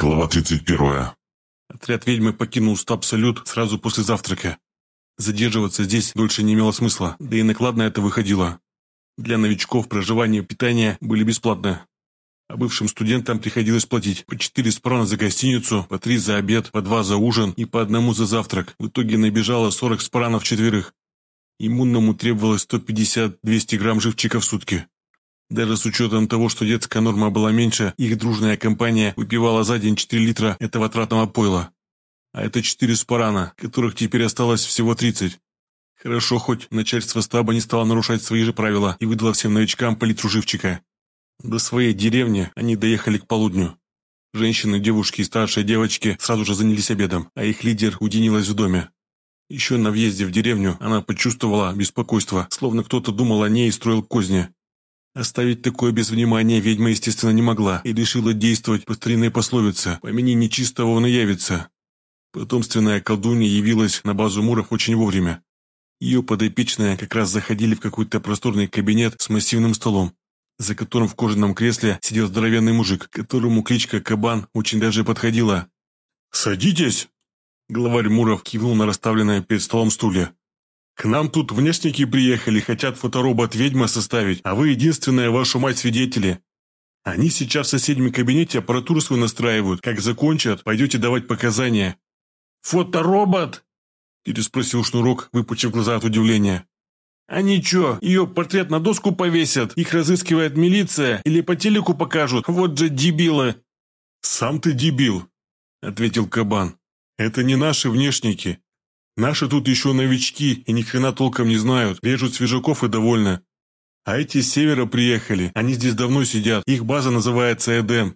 Глава 31. Отряд ведьмы покинул стаб-салют сразу после завтрака. Задерживаться здесь дольше не имело смысла, да и накладно это выходило. Для новичков проживание и питание были бесплатны. А бывшим студентам приходилось платить по 4 спрана за гостиницу, по 3 за обед, по 2 за ужин и по одному за завтрак. В итоге набежало 40 спранов четверых. Иммунному требовалось 150-200 грамм живчика в сутки. Даже с учетом того, что детская норма была меньше, их дружная компания выпивала за день 4 литра этого тратного пойла. А это 4 спарана, которых теперь осталось всего 30. Хорошо, хоть начальство стаба не стало нарушать свои же правила и выдало всем новичкам по литру живчика. До своей деревни они доехали к полудню. Женщины, девушки и старшие девочки сразу же занялись обедом, а их лидер уединилась в доме. Еще на въезде в деревню она почувствовала беспокойство, словно кто-то думал о ней и строил козни. Оставить такое без внимания ведьма, естественно, не могла и решила действовать по старинной пословице «Помяни нечистого, он и явится». Потомственная колдунья явилась на базу Муров очень вовремя. Ее подопечные как раз заходили в какой-то просторный кабинет с массивным столом, за которым в кожаном кресле сидел здоровенный мужик, которому кличка Кабан очень даже подходила. «Садитесь!» Главарь Муров кивнул на расставленное перед столом стулья. К нам тут внешники приехали, хотят фоторобот-ведьма составить, а вы единственная вашу мать свидетели. Они сейчас в соседнем кабинете аппаратуру свою настраивают. Как закончат, пойдете давать показания». «Фоторобот?» – переспросил Шнурок, выпучив глаза от удивления. «А ничего, ее портрет на доску повесят, их разыскивает милиция или по телеку покажут, вот же дебилы!» «Сам ты дебил», – ответил Кабан. «Это не наши внешники. Наши тут еще новички и ни хрена толком не знают, режут свежаков и довольны. А эти с севера приехали, они здесь давно сидят, их база называется Эдем.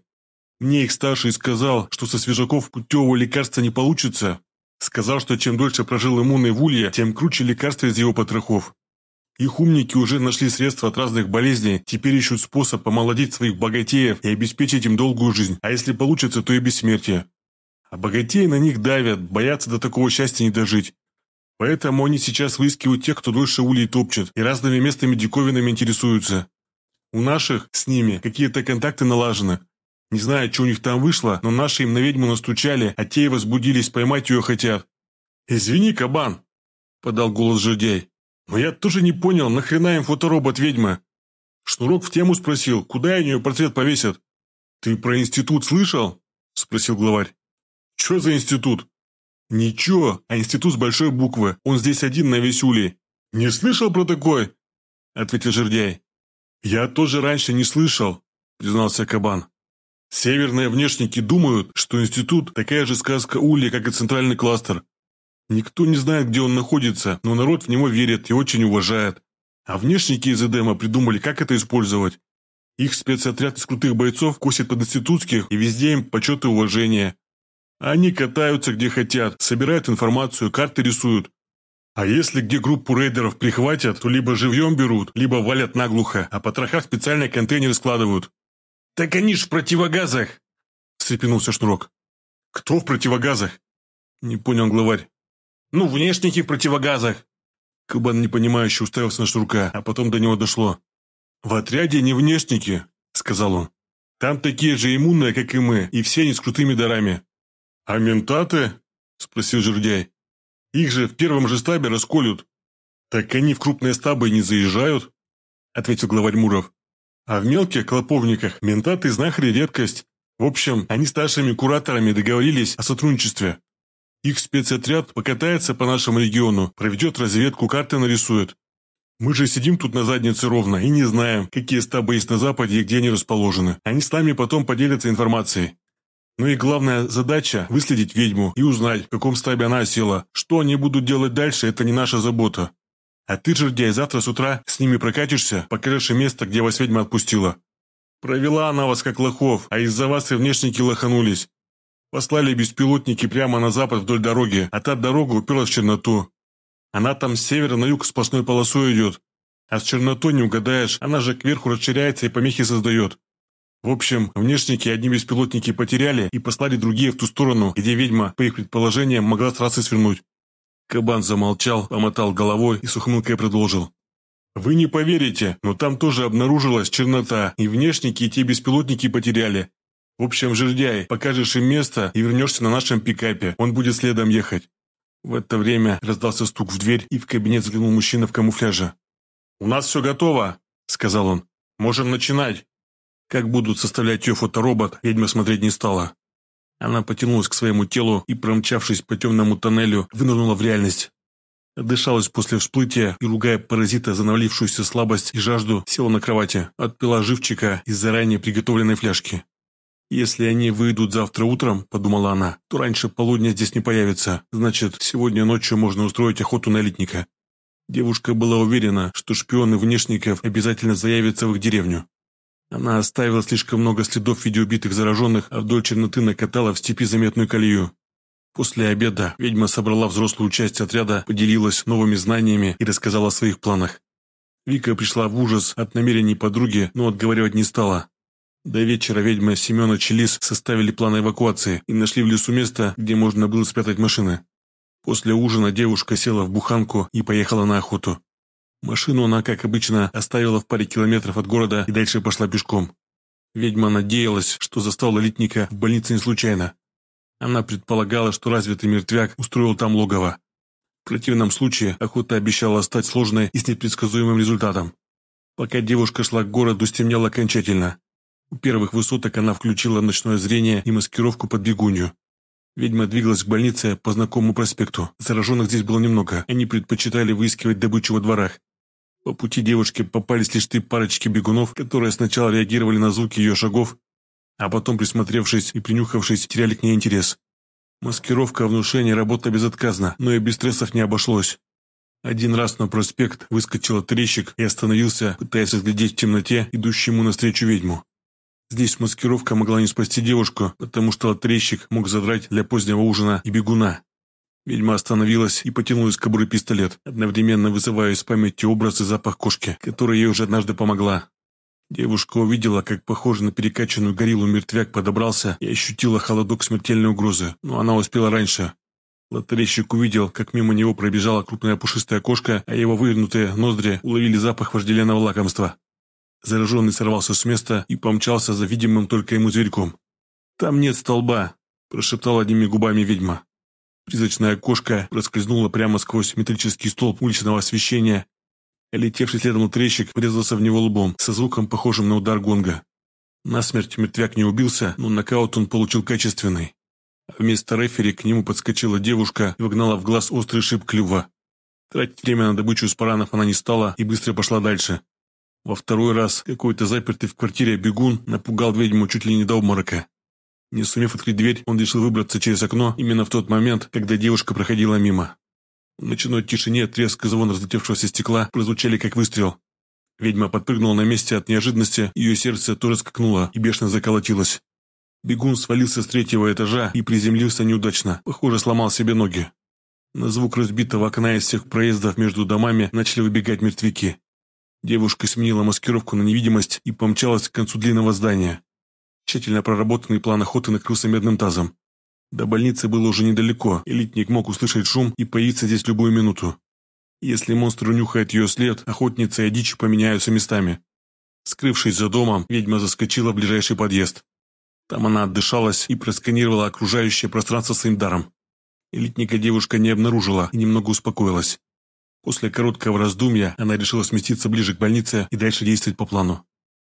Мне их старший сказал, что со свежаков путевого лекарства не получится. Сказал, что чем дольше прожил иммунный в улье, тем круче лекарства из его потрохов. Их умники уже нашли средства от разных болезней, теперь ищут способ помолодить своих богатеев и обеспечить им долгую жизнь, а если получится, то и бессмертие. А богатеи на них давят, боятся до такого счастья не дожить. Поэтому они сейчас выискивают тех, кто дольше улей топчет, и разными местными диковинами интересуются. У наших с ними какие-то контакты налажены. Не знаю, что у них там вышло, но наши им на ведьму настучали, а те и возбудились, поймать ее хотят. «Извини, кабан!» – подал голос жердяй. «Но я тоже не понял, нахрена им фоторобот ведьмы?» Шнурок в тему спросил, куда они ее портрет повесят. «Ты про институт слышал?» – спросил главарь. «Что за институт?» «Ничего, а институт с большой буквы. Он здесь один на весь улей». «Не слышал про такой?» – ответил жердяй. «Я тоже раньше не слышал», – признался кабан. «Северные внешники думают, что институт – такая же сказка улья, как и центральный кластер. Никто не знает, где он находится, но народ в него верит и очень уважает. А внешники из Эдема придумали, как это использовать. Их спецотряд из крутых бойцов косит под институтских, и везде им почет и уважение. Они катаются где хотят, собирают информацию, карты рисуют. А если где группу рейдеров прихватят, то либо живьем берут, либо валят наглухо, а потроха в специальные контейнеры складывают. «Так они ж в противогазах!» – встрепенулся Шнурок. «Кто в противогазах?» – не понял главарь. «Ну, внешники в противогазах!» Кабан непонимающе уставился на Шнурка, а потом до него дошло. «В отряде не внешники», – сказал он. «Там такие же иммунные, как и мы, и все они с крутыми дарами. «А ментаты?» – спросил Жердяй. «Их же в первом же стабе расколют». «Так они в крупные стабы не заезжают», – ответил главарь Муров. «А в мелких клоповниках ментаты знахари редкость. В общем, они с нашими кураторами договорились о сотрудничестве. Их спецотряд покатается по нашему региону, проведет разведку, карты нарисует. Мы же сидим тут на заднице ровно и не знаем, какие стабы есть на Западе и где они расположены. Они с нами потом поделятся информацией. Ну и главная задача – выследить ведьму и узнать, в каком стабе она села. Что они будут делать дальше – это не наша забота. А ты, жердяй, завтра с утра с ними прокатишься, покажешь место, где вас ведьма отпустила. Провела она вас как лохов, а из-за вас и внешники лоханулись. Послали беспилотники прямо на запад вдоль дороги, а та дорога уперлась в черноту. Она там с севера на юг сплошной полосой идет. А с чернотой не угадаешь, она же кверху расширяется и помехи создает. В общем, внешники одни беспилотники потеряли и послали другие в ту сторону, где ведьма, по их предположениям, могла с трассы свернуть. Кабан замолчал, помотал головой и с ухмылкой продолжил. «Вы не поверите, но там тоже обнаружилась чернота, и внешники и те беспилотники потеряли. В общем, жердяй, покажешь им место и вернешься на нашем пикапе. Он будет следом ехать». В это время раздался стук в дверь, и в кабинет заглянул мужчина в камуфляже. «У нас все готово», — сказал он. «Можем начинать». Как будут составлять ее фоторобот, ведьма смотреть не стала. Она потянулась к своему телу и, промчавшись по темному тоннелю, вынырнула в реальность. Отдышалась после всплытия и, ругая паразита за навалившуюся слабость и жажду, села на кровати, отпила живчика из заранее приготовленной фляжки. «Если они выйдут завтра утром», – подумала она, – «то раньше полудня здесь не появится. Значит, сегодня ночью можно устроить охоту на элитника». Девушка была уверена, что шпионы внешников обязательно заявятся в их деревню. Она оставила слишком много следов в виде убитых зараженных, а вдоль черноты накатала в степи заметную колею. После обеда ведьма собрала взрослую часть отряда, поделилась новыми знаниями и рассказала о своих планах. Вика пришла в ужас от намерений подруги, но отговаривать не стала. До вечера ведьма Семена Челис составили план эвакуации и нашли в лесу место, где можно было спрятать машины. После ужина девушка села в буханку и поехала на охоту. Машину она, как обычно, оставила в паре километров от города и дальше пошла пешком. Ведьма надеялась, что застала литника в больнице не случайно. Она предполагала, что развитый мертвяк устроил там логово. В противном случае охота обещала стать сложной и с непредсказуемым результатом. Пока девушка шла к городу, стемнело окончательно. У первых высоток она включила ночное зрение и маскировку под бегунью. Ведьма двигалась к больнице по знакомому проспекту. Зараженных здесь было немного, они предпочитали выискивать добычу во дворах. По пути девушке попались лишь три парочки бегунов, которые сначала реагировали на звуки ее шагов, а потом, присмотревшись и принюхавшись, теряли к ней интерес. Маскировка внушения работала безотказно, но и без стрессов не обошлось. Один раз на проспект выскочил трещик и остановился, пытаясь разглядеть в темноте идущему навстречу ведьму. Здесь маскировка могла не спасти девушку, потому что трещик мог задрать для позднего ужина и бегуна. Ведьма остановилась и потянулась к кобуры пистолет, одновременно вызывая из памяти образ и запах кошки, которая ей уже однажды помогла. Девушка увидела, как похожий на перекачанную гориллу мертвяк подобрался и ощутила холодок смертельной угрозы, но она успела раньше. Лотерейщик увидел, как мимо него пробежала крупная пушистая кошка, а его вывернутые ноздри уловили запах вожделенного лакомства. Зараженный сорвался с места и помчался за видимым только ему зверьком. «Там нет столба», – прошептала одними губами ведьма. Призрачная кошка проскользнула прямо сквозь металлический столб уличного освещения. Летевший следом трещик врезался в него лбом, со звуком, похожим на удар гонга. Насмерть мертвяк не убился, но нокаут он получил качественный. вместо рефери к нему подскочила девушка и вогнала в глаз острый шип клюва. Тратить время на добычу спаранов она не стала и быстро пошла дальше. Во второй раз какой-то запертый в квартире бегун напугал ведьму чуть ли не до обморока. Не сумев открыть дверь, он решил выбраться через окно именно в тот момент, когда девушка проходила мимо. В ночной тишине треск и звон разлетевшегося стекла прозвучали как выстрел. Ведьма подпрыгнула на месте от неожиданности, ее сердце тоже скакнуло и бешено заколотилось. Бегун свалился с третьего этажа и приземлился неудачно, похоже, сломал себе ноги. На звук разбитого окна из всех проездов между домами начали выбегать мертвяки. Девушка сменила маскировку на невидимость и помчалась к концу длинного здания. Тщательно проработанный план охоты накрылся медным тазом. До больницы было уже недалеко, элитник мог услышать шум и появиться здесь любую минуту. Если монстр унюхает ее след, охотница и дичь поменяются местами. Скрывшись за домом, ведьма заскочила в ближайший подъезд. Там она отдышалась и просканировала окружающее пространство своим даром. Элитника девушка не обнаружила и немного успокоилась. После короткого раздумья она решила сместиться ближе к больнице и дальше действовать по плану.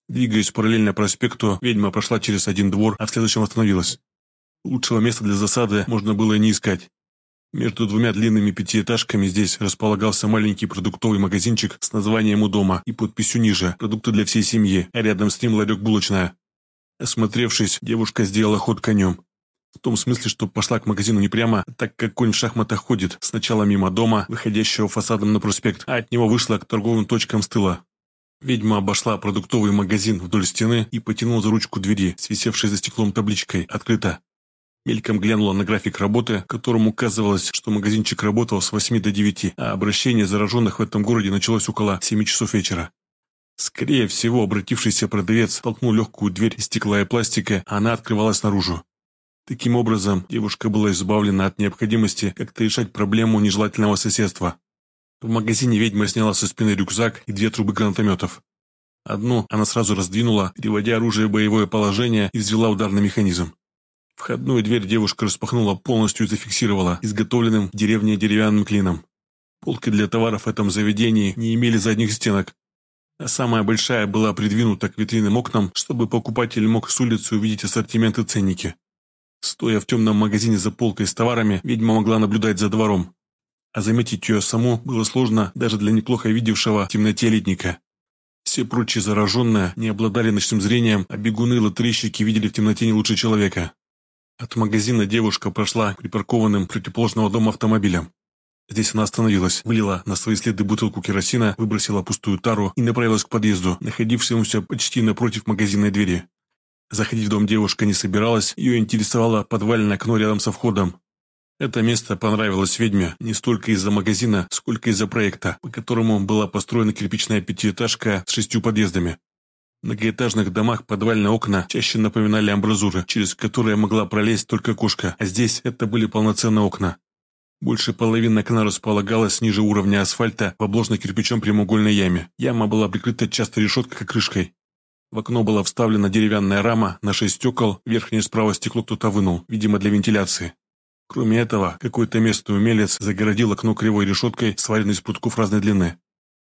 Двигаясь параллельно проспекту, ведьма прошла через один двор, а в следующем остановилась. Лучшего места для засады можно было и не искать. Между двумя длинными пятиэтажками здесь располагался маленький продуктовый магазинчик с названием «У дома» и подписью ниже «Продукты для всей семьи», а рядом с ним ларек булочная. Осмотревшись, девушка сделала ход конем. В том смысле, что пошла к магазину не прямо, так как конь в шахматах ходит, сначала мимо дома, выходящего фасадом на проспект, а от него вышла к торговым точкам с тыла. Ведьма обошла продуктовый магазин вдоль стены и потянула за ручку двери, свисевшей за стеклом табличкой «Открыто». Мельком глянула на график работы, которым указывалось, что магазинчик работал с 8 до 9, а обращение зараженных в этом городе началось около 7 часов вечера. Скорее всего, обратившийся продавец толкнул легкую дверь из стекла и пластика, а она открывалась наружу. Таким образом, девушка была избавлена от необходимости как-то решать проблему нежелательного соседства. В магазине ведьма сняла со спины рюкзак и две трубы гранатометов. Одну она сразу раздвинула, переводя оружие в боевое положение и взвела ударный механизм. Входную дверь девушка распахнула полностью и зафиксировала изготовленным в деревне деревянным клином. Полки для товаров в этом заведении не имели задних стенок, а самая большая была придвинута к витринным окнам, чтобы покупатель мог с улицы увидеть ассортимент и ценники. Стоя в темном магазине за полкой с товарами, ведьма могла наблюдать за двором. А заметить ее саму было сложно даже для неплохо видевшего в темноте летника. Все прочие зараженные не обладали ночным зрением, а бегуны и лотерейщики видели в темноте не лучше человека. От магазина девушка прошла припаркованным противоположного дома автомобилям. Здесь она остановилась, вылила на свои следы бутылку керосина, выбросила пустую тару и направилась к подъезду, находившемуся почти напротив магазинной двери. Заходить в дом девушка не собиралась, ее интересовало подвальное окно рядом со входом. Это место понравилось ведьме не столько из-за магазина, сколько из-за проекта, по которому была построена кирпичная пятиэтажка с шестью подъездами. В многоэтажных домах подвальные окна чаще напоминали амбразуры, через которые могла пролезть только кошка, а здесь это были полноценные окна. Больше половины окна располагалась ниже уровня асфальта в обложенной кирпичом прямоугольной яме. Яма была прикрыта часто решеткой как крышкой. В окно была вставлена деревянная рама на шесть стекол, верхнее справа стекло кто-то вынул, видимо для вентиляции. Кроме этого, какой-то местный умелец загородил окно кривой решеткой, сваренной из прутков разной длины.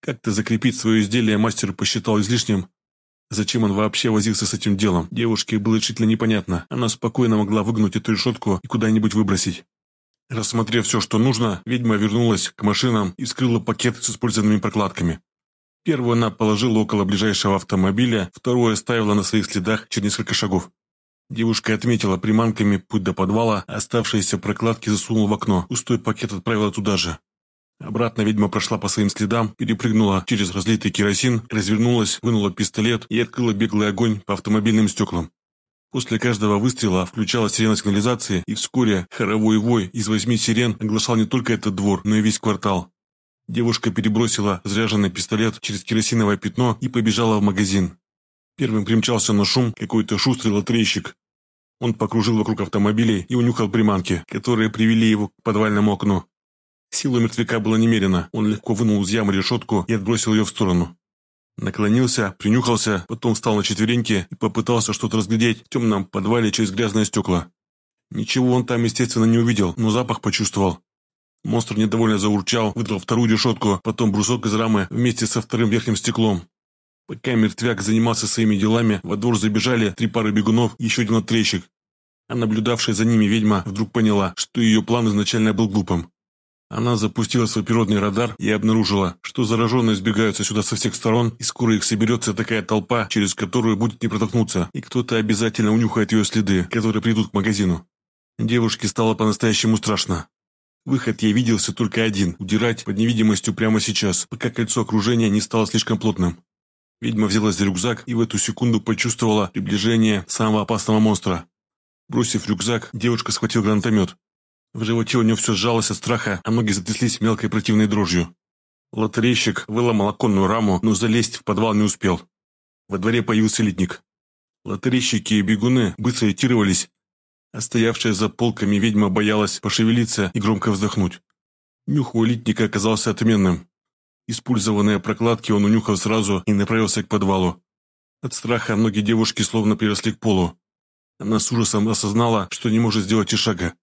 Как-то закрепить свое изделие мастер посчитал излишним. Зачем он вообще возился с этим делом, девушке было решительно непонятно. Она спокойно могла выгнуть эту решетку и куда-нибудь выбросить. Рассмотрев все, что нужно, ведьма вернулась к машинам и вскрыла пакет с использованными прокладками. Первую она положила около ближайшего автомобиля, вторую оставила на своих следах через несколько шагов. Девушка отметила приманками путь до подвала, оставшиеся прокладки засунула в окно, пустой пакет отправила туда же. Обратно ведьма прошла по своим следам, перепрыгнула через разлитый керосин, развернулась, вынула пистолет и открыла беглый огонь по автомобильным стеклам. После каждого выстрела включалась сирена сигнализации, и вскоре хоровой вой из восьми сирен оглашал не только этот двор, но и весь квартал. Девушка перебросила заряженный пистолет через керосиновое пятно и побежала в магазин. Первым примчался на шум какой-то шустрый лотерейщик. Он покружил вокруг автомобилей и унюхал приманки, которые привели его к подвальному окну. Сила мертвяка была немерена, он легко вынул из ямы решетку и отбросил ее в сторону. Наклонился, принюхался, потом встал на четвереньки и попытался что-то разглядеть в темном подвале через грязное стекла. Ничего он там, естественно, не увидел, но запах почувствовал. Монстр недовольно заурчал, выдрал вторую решетку, потом брусок из рамы вместе со вторым верхним стеклом. Пока мертвяк занимался своими делами, во двор забежали три пары бегунов и еще один отрейщик. А наблюдавшая за ними ведьма вдруг поняла, что ее план изначально был глупым. Она запустила свой природный радар и обнаружила, что зараженные сбегаются сюда со всех сторон, и скоро их соберется такая толпа, через которую будет не протолкнуться, и кто-то обязательно унюхает ее следы, которые придут к магазину. Девушке стало по-настоящему страшно. Выход ей виделся только один – удирать под невидимостью прямо сейчас, пока кольцо окружения не стало слишком плотным. Ведьма взялась за рюкзак и в эту секунду почувствовала приближение самого опасного монстра. Бросив рюкзак, девушка схватила гранатомет. В животе у нее все сжалось от страха, а ноги затряслись мелкой противной дрожью. Лотерейщик выломал оконную раму, но залезть в подвал не успел. Во дворе появился литник. Лотерейщики и бегуны быстро ретировались, а стоявшая за полками ведьма боялась пошевелиться и громко вздохнуть. Нюх у литника оказался отменным. Использованные прокладки он унюхал сразу и направился к подвалу. От страха ноги девушки словно приросли к полу. Она с ужасом осознала, что не может сделать и шага.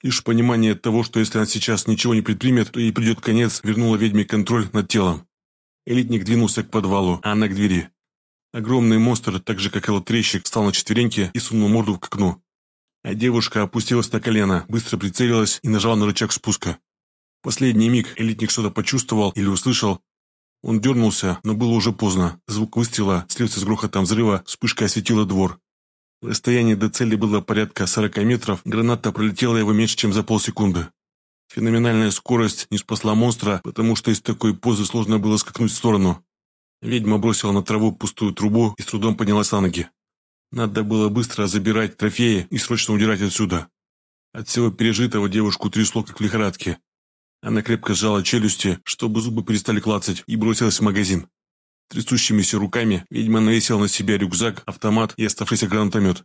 Лишь понимание того, что если она сейчас ничего не предпримет, то ей придет конец, вернуло ведьме контроль над телом. Элитник двинулся к подвалу, а она к двери. Огромный монстр, так же как и лотрейщик, встал на четвереньки и сунул морду к окну. А девушка опустилась на колено, быстро прицелилась и нажала на рычаг спуска. Последний миг элитник что-то почувствовал или услышал. Он дернулся, но было уже поздно. Звук выстрела слился с грохотом взрыва, вспышка осветила двор. Расстояние до цели было порядка 40 метров, граната пролетела его меньше, чем за полсекунды. Феноменальная скорость не спасла монстра, потому что из такой позы сложно было скакнуть в сторону. Ведьма бросила на траву пустую трубу и с трудом поднялась на ноги. Надо было быстро забирать трофеи и срочно удирать отсюда. От всего пережитого девушку трясло, как в лихорадке. Она крепко сжала челюсти, чтобы зубы перестали клацать, и бросилась в магазин. Трясущимися руками ведьма навесила на себя рюкзак, автомат и оставшийся гранатомет.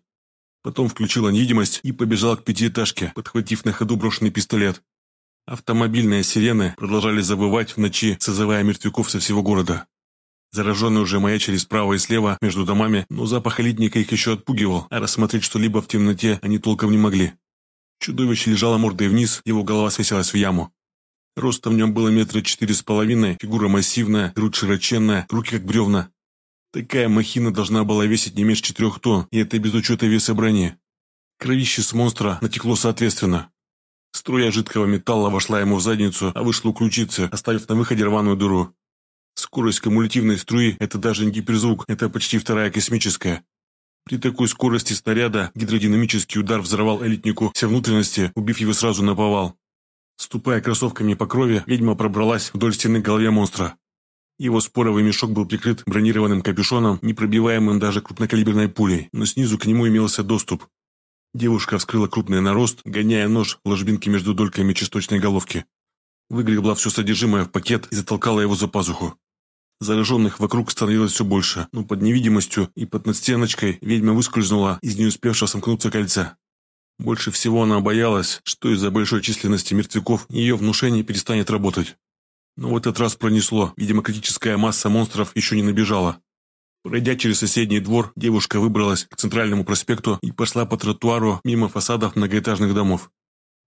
Потом включила невидимость и побежала к пятиэтажке, подхватив на ходу брошенный пистолет. Автомобильные сирены продолжали забывать в ночи, созывая мертвяков со всего города. Зараженные уже маячили справа и слева между домами, но запах элитника их еще отпугивал, а рассмотреть что-либо в темноте они толком не могли. Чудовище лежало мордой вниз, его голова свесилась в яму. Ростом в нем было метра четыре с половиной, фигура массивная, грудь широченная, руки как бревна. Такая махина должна была весить не меньше четырех тонн, и это без учета веса брони. Кровище с монстра натекло соответственно. Струя жидкого металла вошла ему в задницу, а вышла у ключицы, оставив на выходе рваную дыру. Скорость кумулятивной струи – это даже не гиперзвук, это почти вторая космическая. При такой скорости снаряда гидродинамический удар взорвал элитнику все внутренности, убив его сразу на повал. Ступая кроссовками по крови, ведьма пробралась вдоль стены к голове монстра. Его споровый мешок был прикрыт бронированным капюшоном, непробиваемым даже крупнокалиберной пулей, но снизу к нему имелся доступ. Девушка вскрыла крупный нарост, гоняя нож в ложбинке между дольками часточной головки. Выгребла все содержимое в пакет и затолкала его за пазуху. Зараженных вокруг становилось все больше, но под невидимостью и под надстеночкой ведьма выскользнула из не успевшего сомкнуться кольца. Больше всего она боялась, что из-за большой численности мертвяков ее внушение перестанет работать. Но в этот раз пронесло, видимо, критическая масса монстров еще не набежала. Пройдя через соседний двор, девушка выбралась к центральному проспекту и пошла по тротуару мимо фасадов многоэтажных домов.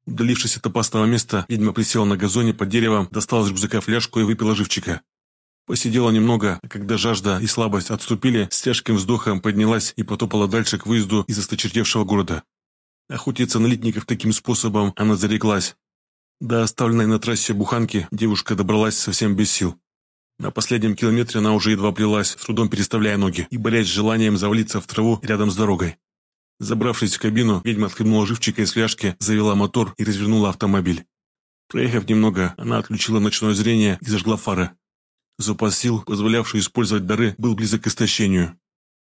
Удалившись от опасного места, ведьма присела на газоне под деревом, достала из рюкзака фляжку и выпила живчика. Посидела немного, а когда жажда и слабость отступили, с тяжким вздохом поднялась и потопала дальше к выезду из осточертевшего города. Охотиться на литников таким способом она зареклась. До оставленной на трассе буханки девушка добралась совсем без сил. На последнем километре она уже едва плелась, с трудом переставляя ноги, и борясь с желанием завалиться в траву рядом с дорогой. Забравшись в кабину, ведьма отхлебнула живчика из фляжки, завела мотор и развернула автомобиль. Проехав немного, она отключила ночное зрение и зажгла фары. Запас сил, позволявший использовать дары, был близок к истощению.